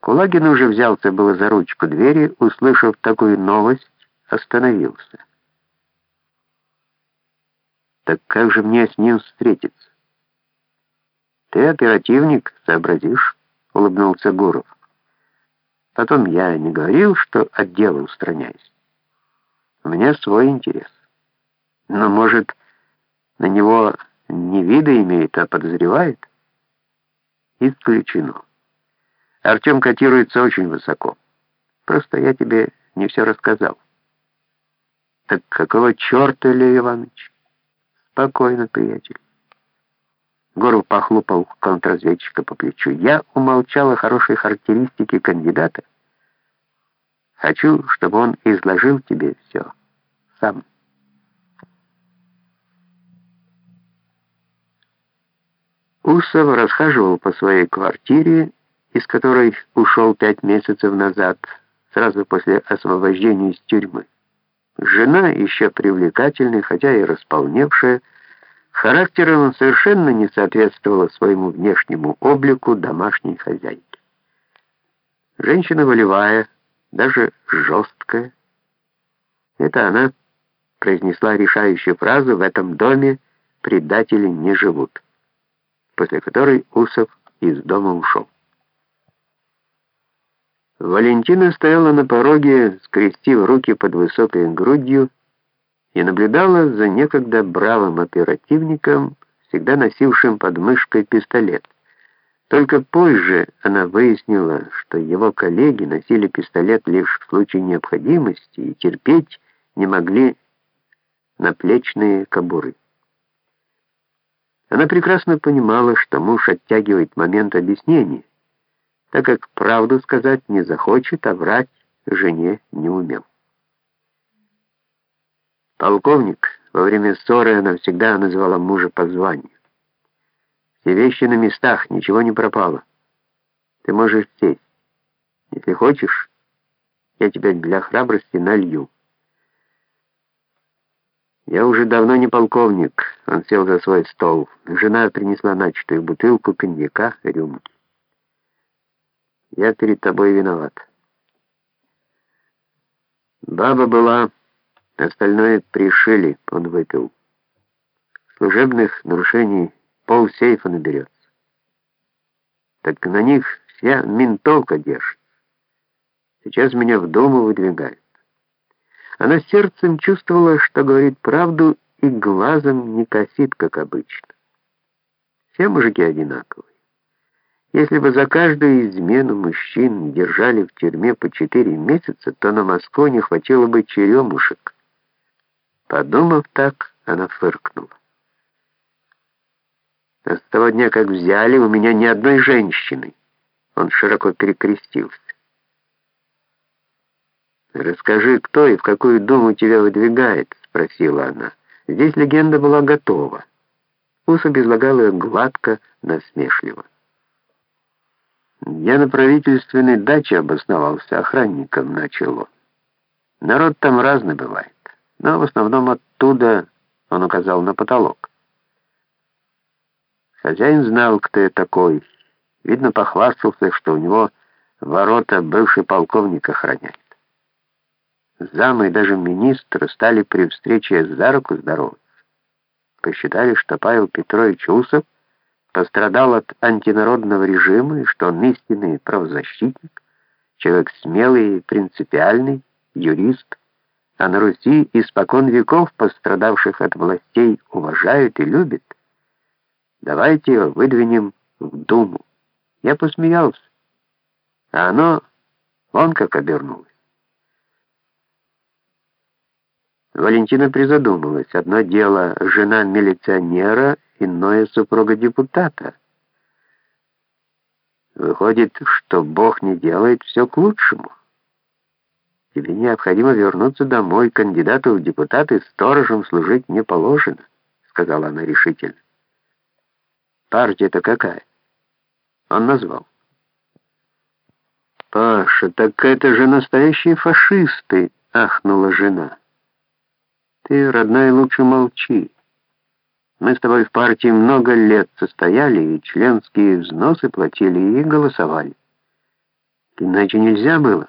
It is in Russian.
Кулагин уже взялся было за ручку двери, услышав такую новость, остановился. Так как же мне с ним встретиться? Ты оперативник, сообразишь, улыбнулся Гуров. Потом я не говорил, что от дела устраняюсь. У меня свой интерес. Но, может, на него не вида имеет, а подозревает? Исключено. Артем котируется очень высоко. Просто я тебе не все рассказал. Так какого черта, Илья Иванович? Спокойно, приятель. Горов похлопал контрразведчика по плечу. Я умолчал о хорошей характеристике кандидата. Хочу, чтобы он изложил тебе все сам. Усов расхаживал по своей квартире, из которой ушел пять месяцев назад, сразу после освобождения из тюрьмы. Жена еще привлекательная, хотя и располневшая, характером совершенно не соответствовала своему внешнему облику домашней хозяйки. Женщина волевая, даже жесткая. Это она произнесла решающую фразу «В этом доме предатели не живут», после которой Усов из дома ушел. Валентина стояла на пороге, скрестив руки под высокой грудью, и наблюдала за некогда бравым оперативником, всегда носившим под мышкой пистолет. Только позже она выяснила, что его коллеги носили пистолет лишь в случае необходимости и терпеть не могли наплечные кобуры. Она прекрасно понимала, что муж оттягивает момент объяснения, так как правду сказать не захочет, а врать жене не умел. Полковник, во время ссоры она всегда называла мужа по званию. Все вещи на местах, ничего не пропало. Ты можешь сесть. Если хочешь, я тебя для храбрости налью. Я уже давно не полковник. Он сел за свой стол. Жена принесла начатую бутылку коньяка, рюмки. Я перед тобой виноват. Баба была, остальное пришили, он выпил. Служебных нарушений пол сейфа наберется. Так на них вся ментовка держит. Сейчас меня в дому выдвигают. Она сердцем чувствовала, что говорит правду, и глазом не косит, как обычно. Все мужики одинаковые. Если бы за каждую измену мужчин держали в тюрьме по четыре месяца, то на Москву не хватило бы черемушек. Подумав так, она фыркнула. А с того дня, как взяли, у меня ни одной женщины. Он широко перекрестился. «Расскажи, кто и в какую думу тебя выдвигает?» — спросила она. Здесь легенда была готова. Усов излагал ее гладко, насмешливо. Я на правительственной даче обосновался, охранником начал он. Народ там разный бывает, но в основном оттуда, он указал на потолок. Хозяин знал, кто я такой. Видно, похвастался, что у него ворота бывший полковник охраняет. Замы и даже министры стали при встрече за руку здороваться. Посчитали, что Павел Петрович Усов пострадал от антинародного режима и что он истинный правозащитник, человек смелый и принципиальный, юрист, а на Руси испокон веков пострадавших от властей уважают и любят. Давайте его выдвинем в Думу. Я посмеялся, а оно вон как обернулось. Валентина призадумалась. Одно дело жена милиционера — иное супруга депутата. Выходит, что Бог не делает все к лучшему. Тебе необходимо вернуться домой, кандидату в депутаты сторожем служить не положено, сказала она решительно. Партия-то какая? Он назвал. «Паша, так это же настоящие фашисты!» — ахнула жена. «Ты, родная, лучше молчи. Мы с тобой в партии много лет состояли, и членские взносы платили, и голосовали. Иначе нельзя было.